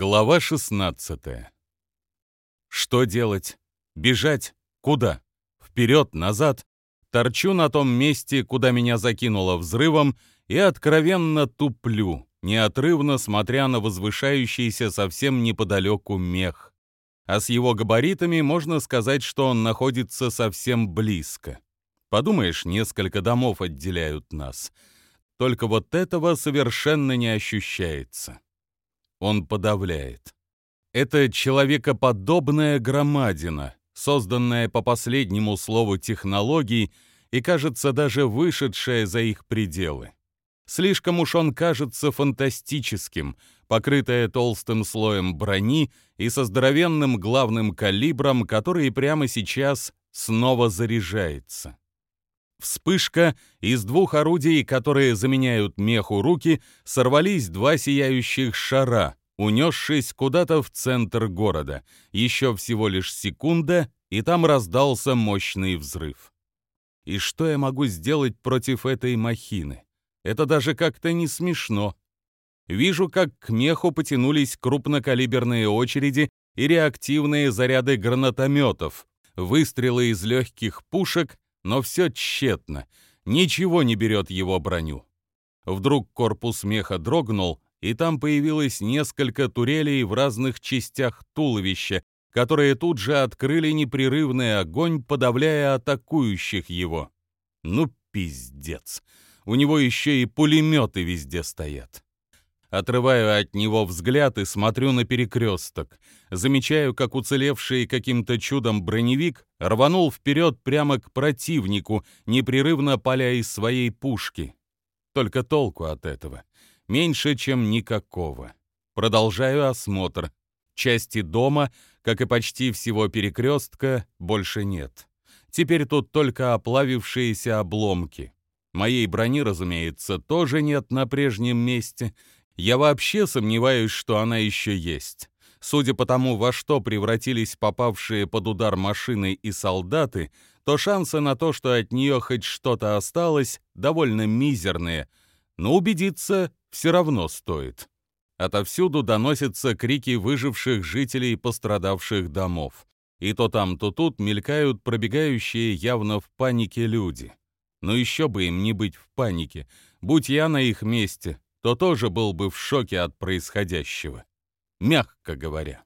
Глава 16 Что делать? Бежать? Куда? Вперед, назад? Торчу на том месте, куда меня закинуло взрывом, и откровенно туплю, неотрывно смотря на возвышающийся совсем неподалеку мех. А с его габаритами можно сказать, что он находится совсем близко. Подумаешь, несколько домов отделяют нас. Только вот этого совершенно не ощущается он подавляет. Это человекоподобная громадина, созданная по последнему слову технологий и, кажется, даже вышедшая за их пределы. Слишком уж он кажется фантастическим, покрытая толстым слоем брони и со здоровенным главным калибром, который прямо сейчас снова заряжается. Вспышка, из двух орудий, которые заменяют меху руки, сорвались два сияющих шара, унесшись куда-то в центр города. Еще всего лишь секунда, и там раздался мощный взрыв. И что я могу сделать против этой махины? Это даже как-то не смешно. Вижу, как к меху потянулись крупнокалиберные очереди и реактивные заряды гранатометов, выстрелы из легких пушек но все тщетно, ничего не берет его броню. Вдруг корпус меха дрогнул, и там появилось несколько турелей в разных частях туловища, которые тут же открыли непрерывный огонь, подавляя атакующих его. Ну, пиздец. У него еще и пулеметы везде стоят. Отрываю от него взгляд и смотрю на перекресток. Замечаю, как уцелевший каким-то чудом броневик рванул вперед прямо к противнику, непрерывно паля из своей пушки. Только толку от этого. Меньше, чем никакого. Продолжаю осмотр. Части дома, как и почти всего перекрестка, больше нет. Теперь тут только оплавившиеся обломки. Моей брони, разумеется, тоже нет на прежнем месте — я вообще сомневаюсь, что она еще есть. Судя по тому, во что превратились попавшие под удар машины и солдаты, то шансы на то, что от нее хоть что-то осталось, довольно мизерные, но убедиться все равно стоит. Отовсюду доносятся крики выживших жителей пострадавших домов. И то там, то тут мелькают пробегающие явно в панике люди. Но еще бы им не быть в панике. Будь я на их месте, то тоже был бы в шоке от происходящего. Мягко говоря.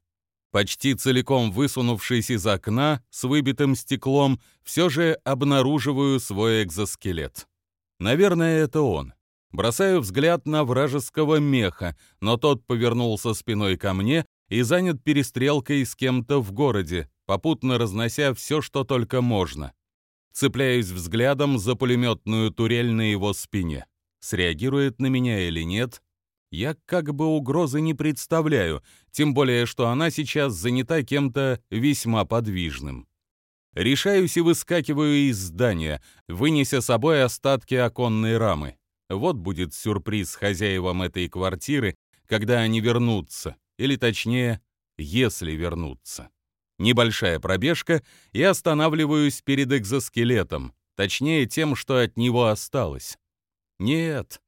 Почти целиком высунувшись из окна с выбитым стеклом, все же обнаруживаю свой экзоскелет. Наверное, это он. Бросаю взгляд на вражеского меха, но тот повернулся спиной ко мне и занят перестрелкой с кем-то в городе, попутно разнося все, что только можно. Цепляюсь взглядом за пулеметную турель на его спине среагирует на меня или нет, я как бы угрозы не представляю, тем более, что она сейчас занята кем-то весьма подвижным. Решаюсь и выскакиваю из здания, вынеся с собой остатки оконной рамы. Вот будет сюрприз хозяевам этой квартиры, когда они вернутся, или точнее, если вернутся. Небольшая пробежка, и останавливаюсь перед экзоскелетом, точнее тем, что от него осталось. Нет,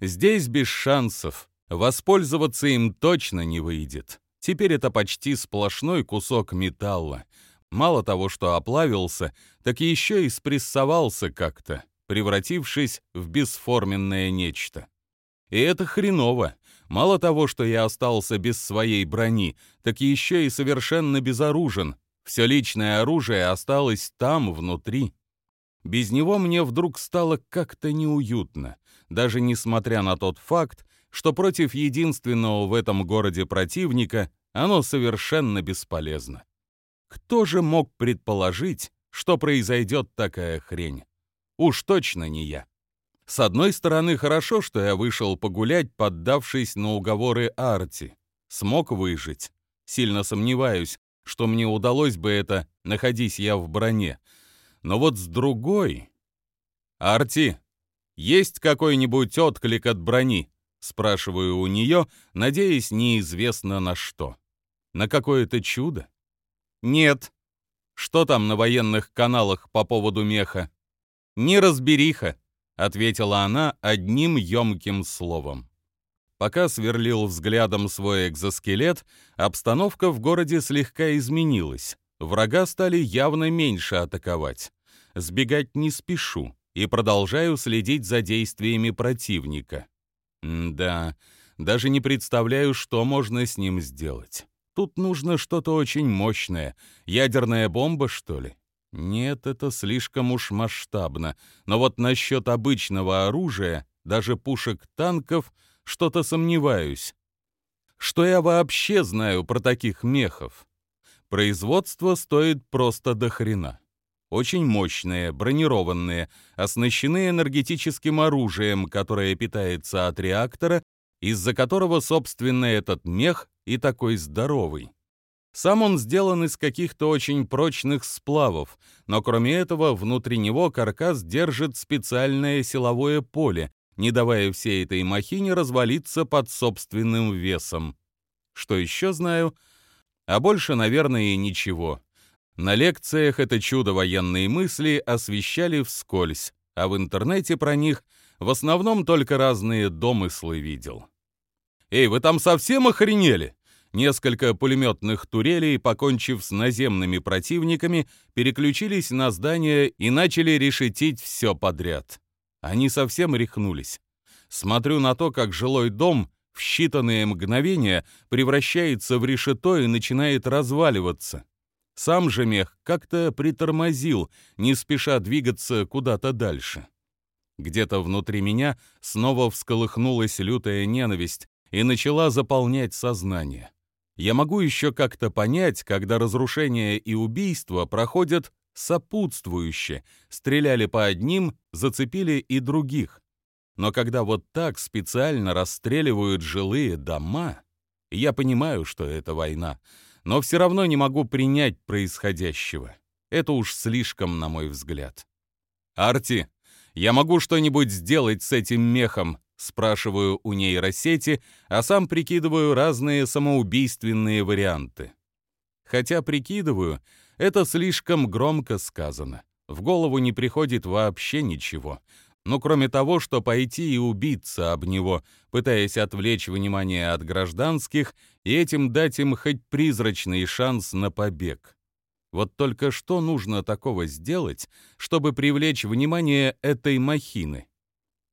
здесь без шансов. Воспользоваться им точно не выйдет. Теперь это почти сплошной кусок металла. Мало того, что оплавился, так еще и спрессовался как-то, превратившись в бесформенное нечто. И это хреново. Мало того, что я остался без своей брони, так еще и совершенно безоружен. Все личное оружие осталось там, внутри. Без него мне вдруг стало как-то неуютно, даже несмотря на тот факт, что против единственного в этом городе противника оно совершенно бесполезно. Кто же мог предположить, что произойдет такая хрень? Уж точно не я. С одной стороны, хорошо, что я вышел погулять, поддавшись на уговоры Арти. Смог выжить. Сильно сомневаюсь, что мне удалось бы это, находясь я в броне, но вот с другой... «Арти, есть какой-нибудь отклик от брони?» Спрашиваю у нее, надеясь неизвестно на что. На какое-то чудо? Нет. Что там на военных каналах по поводу меха? Неразбериха, ответила она одним ёмким словом. Пока сверлил взглядом свой экзоскелет, обстановка в городе слегка изменилась. Врага стали явно меньше атаковать. Сбегать не спешу и продолжаю следить за действиями противника. М да, даже не представляю, что можно с ним сделать. Тут нужно что-то очень мощное. Ядерная бомба, что ли? Нет, это слишком уж масштабно. Но вот насчет обычного оружия, даже пушек танков, что-то сомневаюсь. Что я вообще знаю про таких мехов? Производство стоит просто до хрена. Очень мощные, бронированные, оснащены энергетическим оружием, которое питается от реактора, из-за которого, собственно, этот мех и такой здоровый. Сам он сделан из каких-то очень прочных сплавов, но кроме этого внутри него каркас держит специальное силовое поле, не давая всей этой махине развалиться под собственным весом. Что еще знаю? А больше, наверное, и ничего. На лекциях это чудо военные мысли освещали вскользь, а в интернете про них в основном только разные домыслы видел. «Эй, вы там совсем охренели?» Несколько пулеметных турелей, покончив с наземными противниками, переключились на здание и начали решетить все подряд. Они совсем рехнулись. Смотрю на то, как жилой дом считанные мгновения превращается в решето и начинает разваливаться. Сам же мех как-то притормозил, не спеша двигаться куда-то дальше. Где-то внутри меня снова всколыхнулась лютая ненависть и начала заполнять сознание я могу еще как-то понять, когда разрушение и убийство проходят сопутствующе, стреляли по одним, зацепили и других. Но когда вот так специально расстреливают жилые дома, я понимаю, что это война, но все равно не могу принять происходящего. Это уж слишком, на мой взгляд. «Арти, я могу что-нибудь сделать с этим мехом?» Спрашиваю у нейросети, а сам прикидываю разные самоубийственные варианты. Хотя прикидываю, это слишком громко сказано. В голову не приходит вообще ничего. Ну, кроме того, что пойти и убиться об него, пытаясь отвлечь внимание от гражданских и этим дать им хоть призрачный шанс на побег. Вот только что нужно такого сделать, чтобы привлечь внимание этой махины?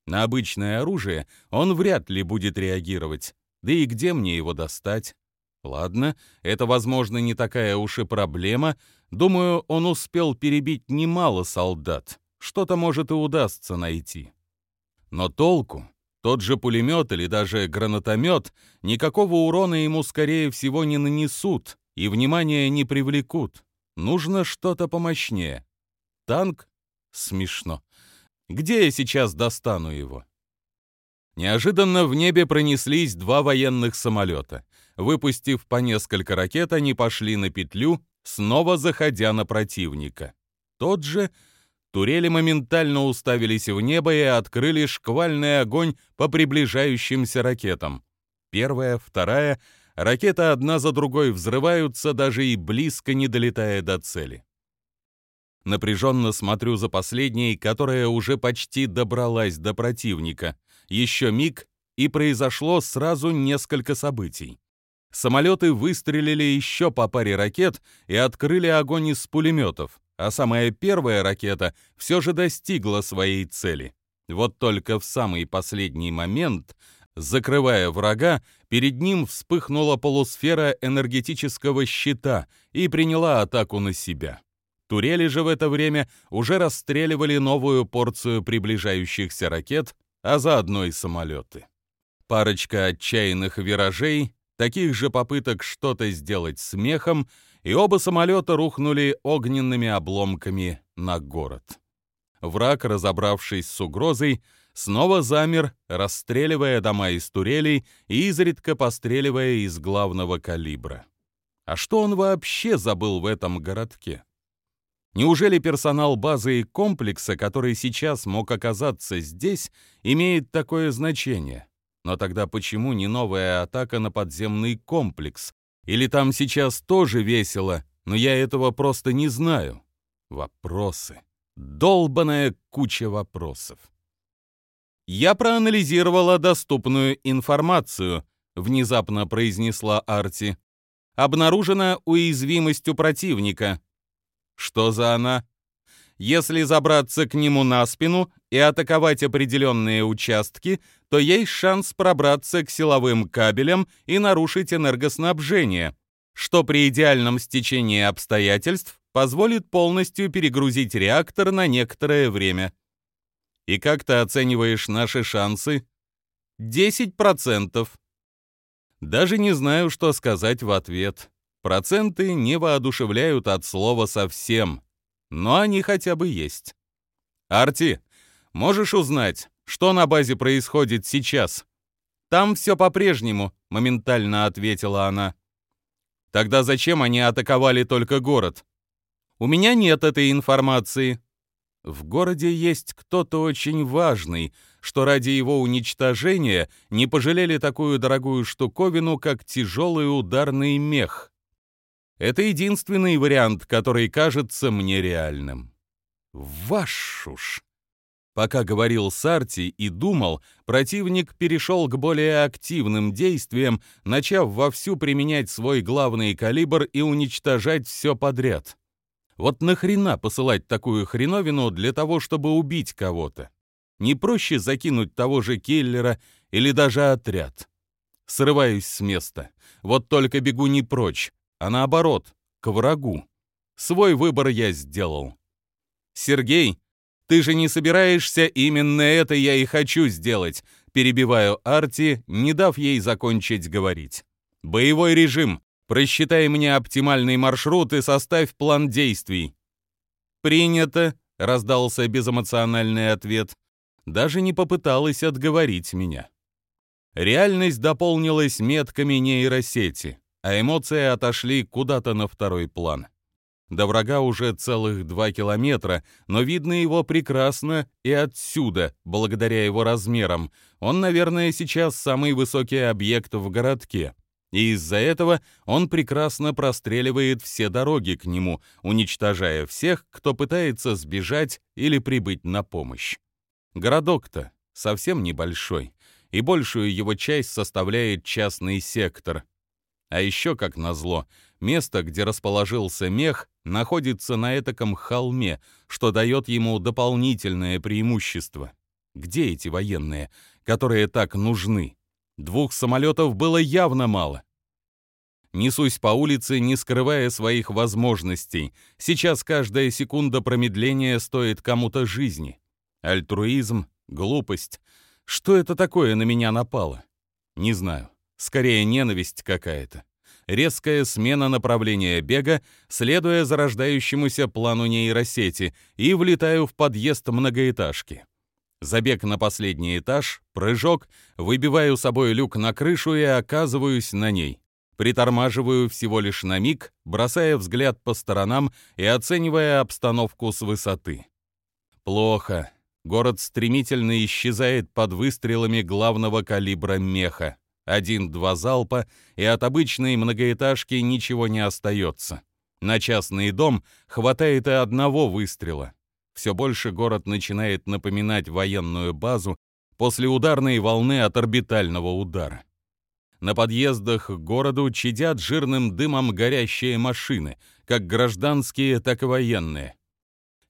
На обычное оружие он вряд ли будет реагировать. Да и где мне его достать? Ладно, это, возможно, не такая уж и проблема. Думаю, он успел перебить немало солдат. Что-то, может, и удастся найти. Но толку? Тот же пулемет или даже гранатомет никакого урона ему, скорее всего, не нанесут и внимания не привлекут. Нужно что-то помощнее. Танк? Смешно. Где я сейчас достану его? Неожиданно в небе пронеслись два военных самолета. Выпустив по несколько ракет, они пошли на петлю, снова заходя на противника. Тот же турели моментально уставились в небо и открыли шквальный огонь по приближающимся ракетам. Первая, вторая, ракеты одна за другой взрываются, даже и близко не долетая до цели. Напряженно смотрю за последней, которая уже почти добралась до противника. Еще миг, и произошло сразу несколько событий. Самолеты выстрелили еще по паре ракет и открыли огонь из пулеметов, а самая первая ракета все же достигла своей цели. Вот только в самый последний момент, закрывая врага, перед ним вспыхнула полусфера энергетического щита и приняла атаку на себя. Турели же в это время уже расстреливали новую порцию приближающихся ракет, а заодно и самолеты. Парочка отчаянных виражей, таких же попыток что-то сделать смехом, и оба самолета рухнули огненными обломками на город. Враг, разобравшись с угрозой, снова замер, расстреливая дома из турелей и изредка постреливая из главного калибра. А что он вообще забыл в этом городке? Неужели персонал базы и комплекса, который сейчас мог оказаться здесь, имеет такое значение? Но тогда почему не новая атака на подземный комплекс? Или там сейчас тоже весело, но я этого просто не знаю? Вопросы. Долбаная куча вопросов. «Я проанализировала доступную информацию», — внезапно произнесла Арти. «Обнаружена уязвимость у противника». «Что за она?» Если забраться к нему на спину и атаковать определенные участки, то есть шанс пробраться к силовым кабелям и нарушить энергоснабжение, что при идеальном стечении обстоятельств позволит полностью перегрузить реактор на некоторое время. И как ты оцениваешь наши шансы? 10%. Даже не знаю, что сказать в ответ. Проценты не воодушевляют от слова совсем, но они хотя бы есть. Арти, можешь узнать, что на базе происходит сейчас? Там все по-прежнему, моментально ответила она. Тогда зачем они атаковали только город? У меня нет этой информации, в городе есть кто-то очень важный, что ради его уничтожения не пожалели такую дорогую штуковину, как тяжелый ударный мех. Это единственный вариант, который кажется мне реальным. Вашу ж! Пока говорил Сарти и думал, противник перешел к более активным действиям, начав вовсю применять свой главный калибр и уничтожать все подряд. Вот нахрена посылать такую хреновину для того, чтобы убить кого-то? Не проще закинуть того же киллера или даже отряд? Срываюсь с места. Вот только бегу не прочь, а наоборот, к врагу. Свой выбор я сделал. «Сергей, ты же не собираешься, именно это я и хочу сделать», перебиваю Арти, не дав ей закончить говорить. «Боевой режим. Просчитай мне оптимальный маршрут и составь план действий». «Принято», — раздался безэмоциональный ответ. Даже не попыталась отговорить меня. Реальность дополнилась метками нейросети, а эмоции отошли куда-то на второй план. До врага уже целых два километра, но видно его прекрасно и отсюда, благодаря его размерам. Он, наверное, сейчас самый высокий объект в городке и из-за этого он прекрасно простреливает все дороги к нему, уничтожая всех, кто пытается сбежать или прибыть на помощь. Городок-то совсем небольшой, и большую его часть составляет частный сектор. А еще, как назло, место, где расположился мех, находится на этаком холме, что дает ему дополнительное преимущество. Где эти военные, которые так нужны? Двух самолетов было явно мало. Несусь по улице, не скрывая своих возможностей. Сейчас каждая секунда промедления стоит кому-то жизни. Альтруизм, глупость. Что это такое на меня напало? Не знаю. Скорее, ненависть какая-то. Резкая смена направления бега, следуя зарождающемуся плану нейросети, и влетаю в подъезд многоэтажки. Забег на последний этаж, прыжок, выбиваю собой люк на крышу и оказываюсь на ней. Притормаживаю всего лишь на миг, бросая взгляд по сторонам и оценивая обстановку с высоты. Плохо. Город стремительно исчезает под выстрелами главного калибра меха. Один-два залпа, и от обычной многоэтажки ничего не остается. На частный дом хватает и одного выстрела все больше город начинает напоминать военную базу после ударной волны от орбитального удара. На подъездах к городу чадят жирным дымом горящие машины, как гражданские, так и военные.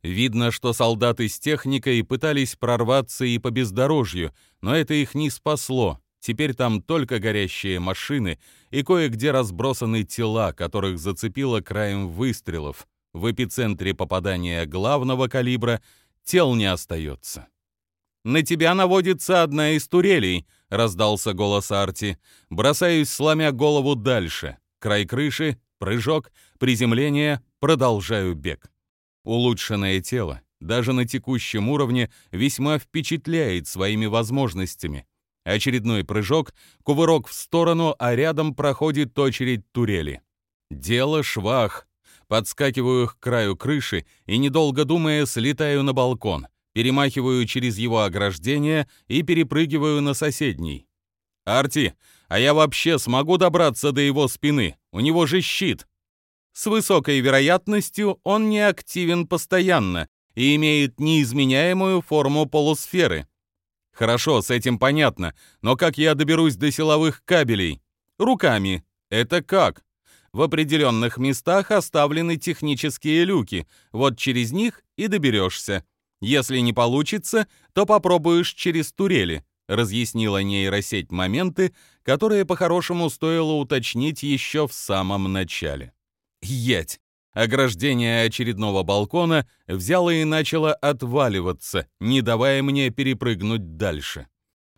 Видно, что солдаты с техникой пытались прорваться и по бездорожью, но это их не спасло. Теперь там только горящие машины и кое-где разбросаны тела, которых зацепило краем выстрелов в эпицентре попадания главного калибра тел не остается. «На тебя наводится одна из турелей», — раздался голос Арти. Бросаюсь, сломя голову дальше. Край крыши, прыжок, приземление, продолжаю бег. Улучшенное тело, даже на текущем уровне, весьма впечатляет своими возможностями. Очередной прыжок, кувырок в сторону, а рядом проходит очередь турели. Дело швах, подскакиваю к краю крыши и, недолго думая, слетаю на балкон, перемахиваю через его ограждение и перепрыгиваю на соседний. «Арти, а я вообще смогу добраться до его спины? У него же щит!» С высокой вероятностью он не активен постоянно и имеет неизменяемую форму полусферы. Хорошо, с этим понятно, но как я доберусь до силовых кабелей? Руками. Это как? В определенных местах оставлены технические люки, вот через них и доберешься. Если не получится, то попробуешь через турели, разъяснила нейросеть моменты, которые по-хорошему стоило уточнить еще в самом начале. Ять! Ограждение очередного балкона взяло и начало отваливаться, не давая мне перепрыгнуть дальше.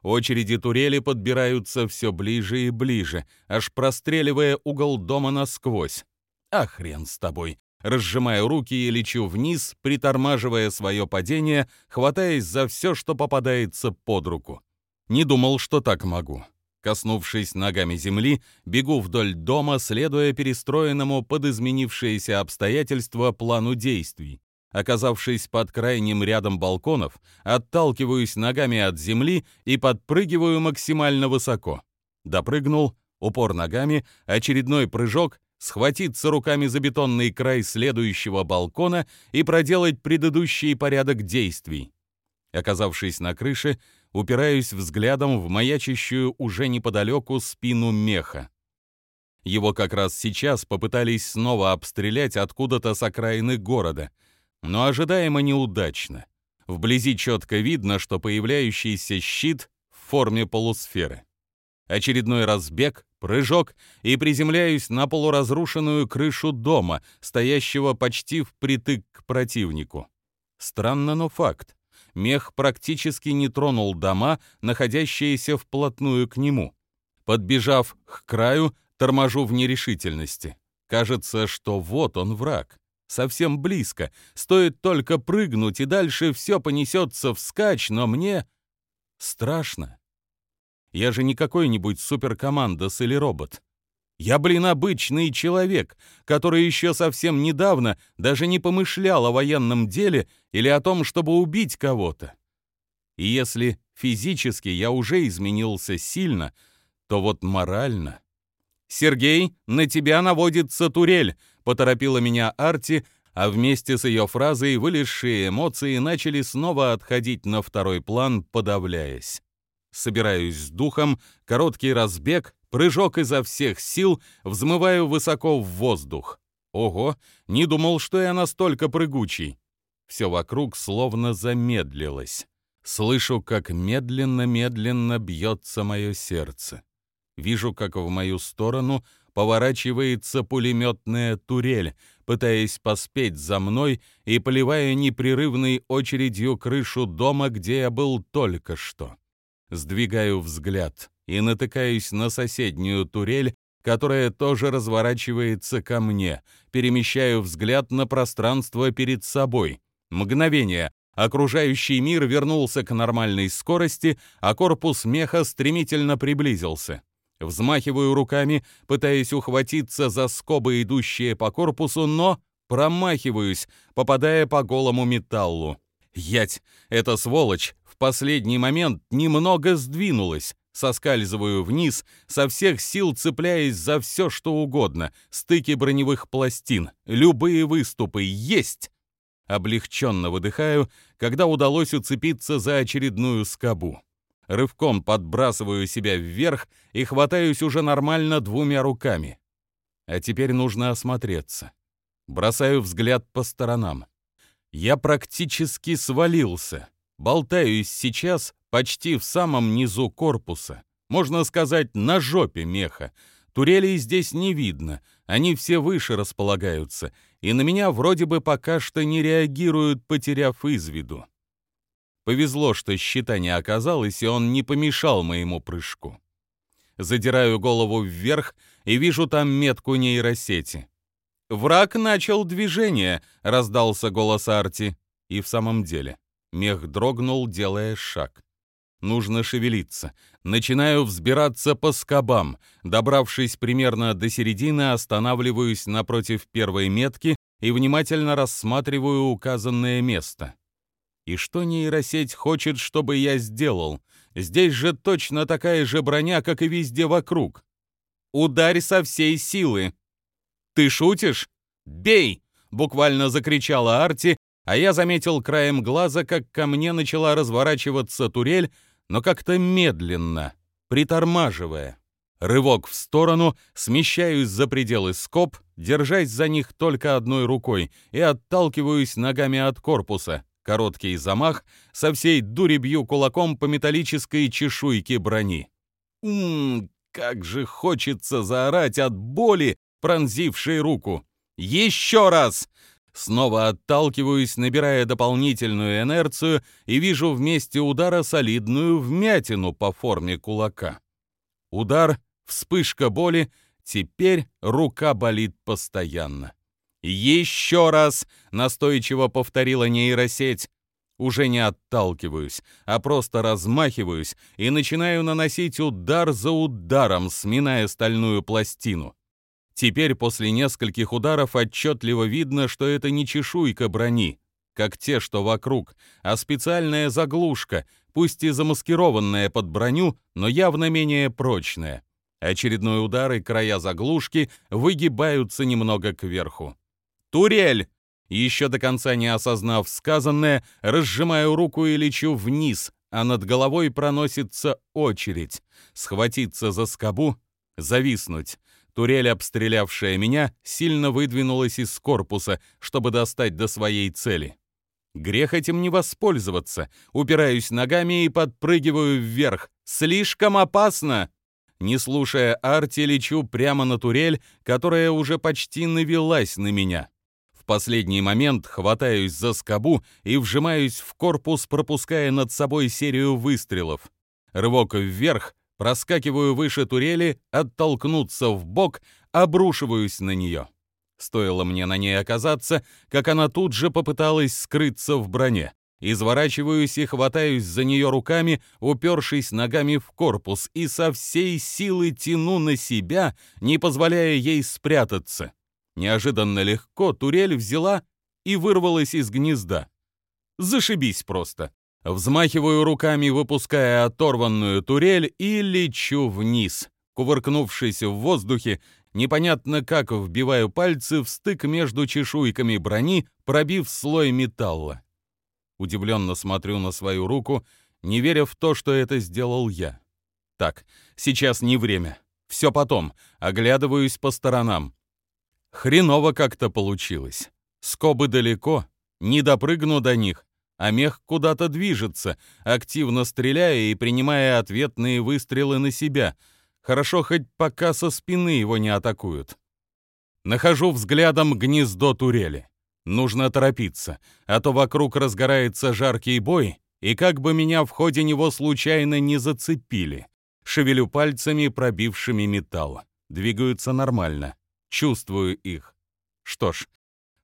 Очереди турели подбираются все ближе и ближе, аж простреливая угол дома насквозь. А хрен с тобой. Разжимаю руки и лечу вниз, притормаживая свое падение, хватаясь за все, что попадается под руку. Не думал, что так могу. Коснувшись ногами земли, бегу вдоль дома, следуя перестроенному под изменившиеся обстоятельства плану действий. Оказавшись под крайним рядом балконов, отталкиваюсь ногами от земли и подпрыгиваю максимально высоко. Допрыгнул, упор ногами, очередной прыжок, схватиться руками за бетонный край следующего балкона и проделать предыдущий порядок действий. Оказавшись на крыше, упираюсь взглядом в маячащую уже неподалеку спину меха. Его как раз сейчас попытались снова обстрелять откуда-то с окраины города — но ожидаемо неудачно. Вблизи четко видно, что появляющийся щит в форме полусферы. Очередной разбег, прыжок и приземляюсь на полуразрушенную крышу дома, стоящего почти впритык к противнику. Странно, но факт. Мех практически не тронул дома, находящиеся вплотную к нему. Подбежав к краю, торможу в нерешительности. Кажется, что вот он враг совсем близко. Стоит только прыгнуть, и дальше все понесется вскачь, но мне страшно. Я же не какой-нибудь суперкомандос или робот. Я, блин, обычный человек, который еще совсем недавно даже не помышлял о военном деле или о том, чтобы убить кого-то. И если физически я уже изменился сильно, то вот морально... «Сергей, на тебя наводится турель!» Поторопила меня Арти, а вместе с ее фразой вылезшие эмоции начали снова отходить на второй план, подавляясь. Собираюсь с духом, короткий разбег, прыжок изо всех сил, взмываю высоко в воздух. Ого, не думал, что я настолько прыгучий. Все вокруг словно замедлилось. Слышу, как медленно-медленно бьется мое сердце. Вижу, как в мою сторону поворачивается пулеметная турель, пытаясь поспеть за мной и поливая непрерывной очередью крышу дома, где я был только что. Сдвигаю взгляд и натыкаюсь на соседнюю турель, которая тоже разворачивается ко мне. Перемещаю взгляд на пространство перед собой. Мгновение. Окружающий мир вернулся к нормальной скорости, а корпус меха стремительно приблизился. Взмахиваю руками, пытаясь ухватиться за скобы, идущие по корпусу, но промахиваюсь, попадая по голому металлу. Ять, эта сволочь в последний момент немного сдвинулась. Соскальзываю вниз, со всех сил цепляясь за все, что угодно. Стыки броневых пластин, любые выступы, есть! Облегченно выдыхаю, когда удалось уцепиться за очередную скобу рывком подбрасываю себя вверх и хватаюсь уже нормально двумя руками. А теперь нужно осмотреться. Бросаю взгляд по сторонам. Я практически свалился. Болтаюсь сейчас почти в самом низу корпуса. Можно сказать, на жопе меха. Турелей здесь не видно, они все выше располагаются, и на меня вроде бы пока что не реагируют, потеряв из виду. Повезло, что щита не оказалось, и он не помешал моему прыжку. Задираю голову вверх и вижу там метку нейросети. «Враг начал движение», — раздался голос Арти. И в самом деле, мех дрогнул, делая шаг. Нужно шевелиться. Начинаю взбираться по скобам. Добравшись примерно до середины, останавливаюсь напротив первой метки и внимательно рассматриваю указанное место. И что нейросеть хочет, чтобы я сделал? Здесь же точно такая же броня, как и везде вокруг. Ударь со всей силы. Ты шутишь? Бей! Буквально закричала Арти, а я заметил краем глаза, как ко мне начала разворачиваться турель, но как-то медленно, притормаживая. Рывок в сторону, смещаюсь за пределы скоб, держась за них только одной рукой, и отталкиваюсь ногами от корпуса. Короткий замах, со всей дури бью кулаком по металлической чешуйке брони. Ммм, как же хочется заорать от боли, пронзившей руку. Еще раз! Снова отталкиваюсь, набирая дополнительную инерцию, и вижу вместе удара солидную вмятину по форме кулака. Удар, вспышка боли, теперь рука болит постоянно. «Еще раз!» — настойчиво повторила нейросеть. Уже не отталкиваюсь, а просто размахиваюсь и начинаю наносить удар за ударом, сминая стальную пластину. Теперь после нескольких ударов отчетливо видно, что это не чешуйка брони, как те, что вокруг, а специальная заглушка, пусть и замаскированная под броню, но явно менее прочная. Очередной удар и края заглушки выгибаются немного кверху. «Турель!» Еще до конца не осознав сказанное, разжимаю руку и лечу вниз, а над головой проносится очередь. Схватиться за скобу, зависнуть. Турель, обстрелявшая меня, сильно выдвинулась из корпуса, чтобы достать до своей цели. Грех этим не воспользоваться. Упираюсь ногами и подпрыгиваю вверх. Слишком опасно! Не слушая Арти, лечу прямо на турель, которая уже почти навелась на меня. В последний момент хватаюсь за скобу и вжимаюсь в корпус, пропуская над собой серию выстрелов. Рывок вверх, проскакиваю выше турели, оттолкнуться в бок, обрушиваюсь на нее. Стоило мне на ней оказаться, как она тут же попыталась скрыться в броне. Изворачиваюсь и хватаюсь за нее руками, упершись ногами в корпус, и со всей силы тяну на себя, не позволяя ей спрятаться. Неожиданно легко турель взяла и вырвалась из гнезда. Зашибись просто. Взмахиваю руками, выпуская оторванную турель, и лечу вниз. Кувыркнувшись в воздухе, непонятно как вбиваю пальцы в стык между чешуйками брони, пробив слой металла. Удивленно смотрю на свою руку, не веря в то, что это сделал я. Так, сейчас не время. Все потом. Оглядываюсь по сторонам. Хреново как-то получилось. Скобы далеко, не допрыгну до них а мех куда-то движется, активно стреляя и принимая ответные выстрелы на себя. Хорошо, хоть пока со спины его не атакуют. Нахожу взглядом гнездо турели. Нужно торопиться, а то вокруг разгорается жаркий бой, и как бы меня в ходе него случайно не зацепили. Шевелю пальцами, пробившими металл. Двигаются нормально. Чувствую их. Что ж,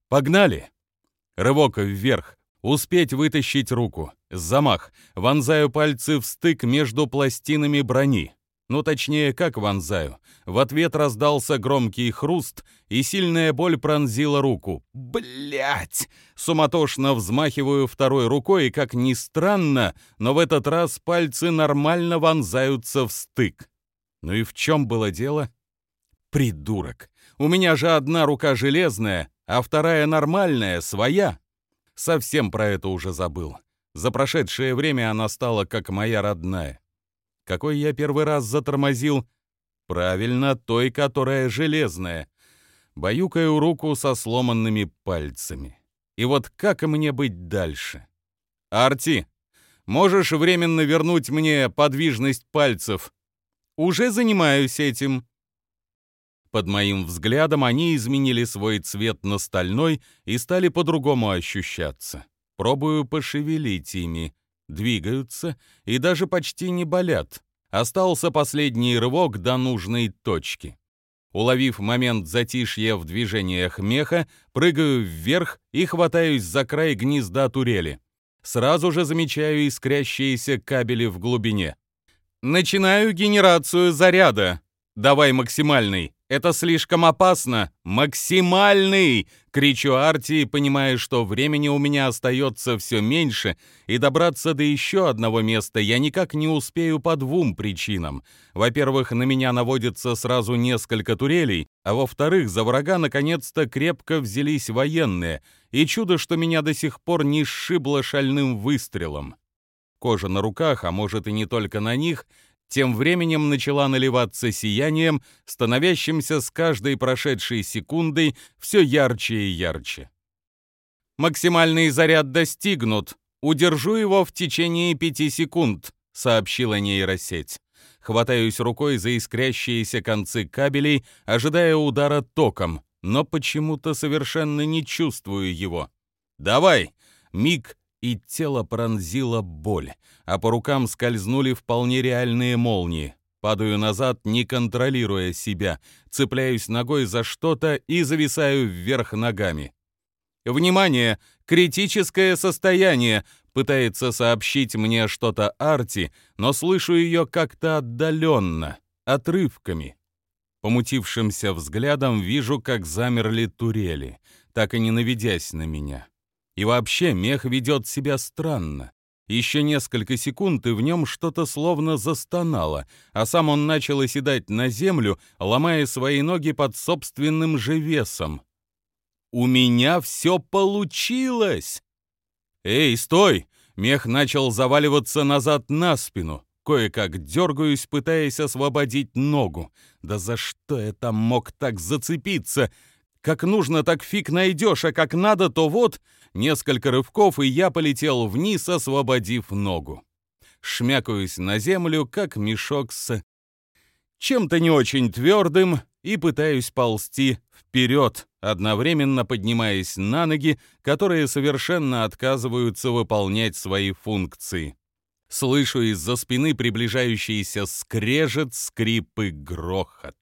погнали. Рывок вверх, Успеть вытащить руку. Замах. Вонзаю пальцы в стык между пластинами брони. Ну, точнее, как вонзаю. В ответ раздался громкий хруст, и сильная боль пронзила руку. Блять! Суматошно взмахиваю второй рукой, и, как ни странно, но в этот раз пальцы нормально вонзаются в стык. Ну и в чем было дело? Придурок! У меня же одна рука железная, а вторая нормальная, своя. Совсем про это уже забыл. За прошедшее время она стала как моя родная. Какой я первый раз затормозил? Правильно, той, которая железная. Баюкаю руку со сломанными пальцами. И вот как мне быть дальше? Арти, можешь временно вернуть мне подвижность пальцев? Уже занимаюсь этим. Под моим взглядом они изменили свой цвет на стальной и стали по-другому ощущаться. Пробую пошевелить ими. Двигаются и даже почти не болят. Остался последний рывок до нужной точки. Уловив момент затишья в движениях меха, прыгаю вверх и хватаюсь за край гнезда турели. Сразу же замечаю искрящиеся кабели в глубине. Начинаю генерацию заряда. Давай максимальный. Это слишком опасно! Максимальный!» — кричу Арти, понимая, что времени у меня остается все меньше, и добраться до еще одного места я никак не успею по двум причинам. Во-первых, на меня наводится сразу несколько турелей, а во-вторых, за врага наконец-то крепко взялись военные, и чудо, что меня до сих пор не сшибло шальным выстрелом. кожа на руках, а может и не только на них, тем временем начала наливаться сиянием, становящимся с каждой прошедшей секундой все ярче и ярче. «Максимальный заряд достигнут. Удержу его в течение пяти секунд», — сообщила нейросеть. Хватаюсь рукой за искрящиеся концы кабелей, ожидая удара током, но почему-то совершенно не чувствую его. «Давай!» Миг, и тело пронзила боль, а по рукам скользнули вполне реальные молнии. Падаю назад, не контролируя себя, цепляюсь ногой за что-то и зависаю вверх ногами. «Внимание! Критическое состояние!» Пытается сообщить мне что-то Арти, но слышу ее как-то отдаленно, отрывками. Помутившимся взглядом вижу, как замерли турели, так и не наведясь на меня. И вообще мех ведет себя странно. Еще несколько секунд, и в нем что-то словно застонало, а сам он начал оседать на землю, ломая свои ноги под собственным же весом. «У меня все получилось!» «Эй, стой!» Мех начал заваливаться назад на спину. Кое-как дергаюсь, пытаясь освободить ногу. Да за что я там мог так зацепиться? Как нужно, так фиг найдешь, а как надо, то вот Несколько рывков, и я полетел вниз, освободив ногу. Шмякаюсь на землю, как мешок с чем-то не очень твердым, и пытаюсь ползти вперед, одновременно поднимаясь на ноги, которые совершенно отказываются выполнять свои функции. Слышу из-за спины приближающийся скрежет, скрип и грохот.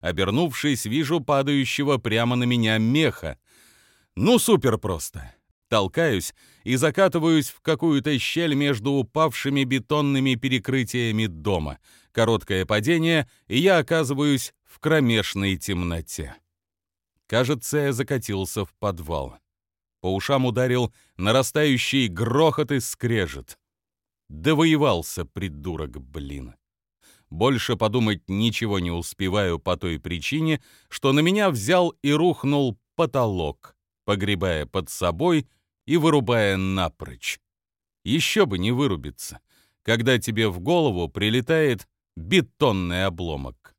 Обернувшись, вижу падающего прямо на меня меха. Ну, супер просто толкаюсь и закатываюсь в какую-то щель между упавшими бетонными перекрытиями дома. Короткое падение, и я оказываюсь в кромешной темноте. Кажется, я закатился в подвал. По ушам ударил нарастающий грохот и скрежет. Довоевался, придурок, блин. Больше подумать ничего не успеваю по той причине, что на меня взял и рухнул потолок, погребая под собой — и вырубая напрочь. Еще бы не вырубиться, когда тебе в голову прилетает бетонный обломок.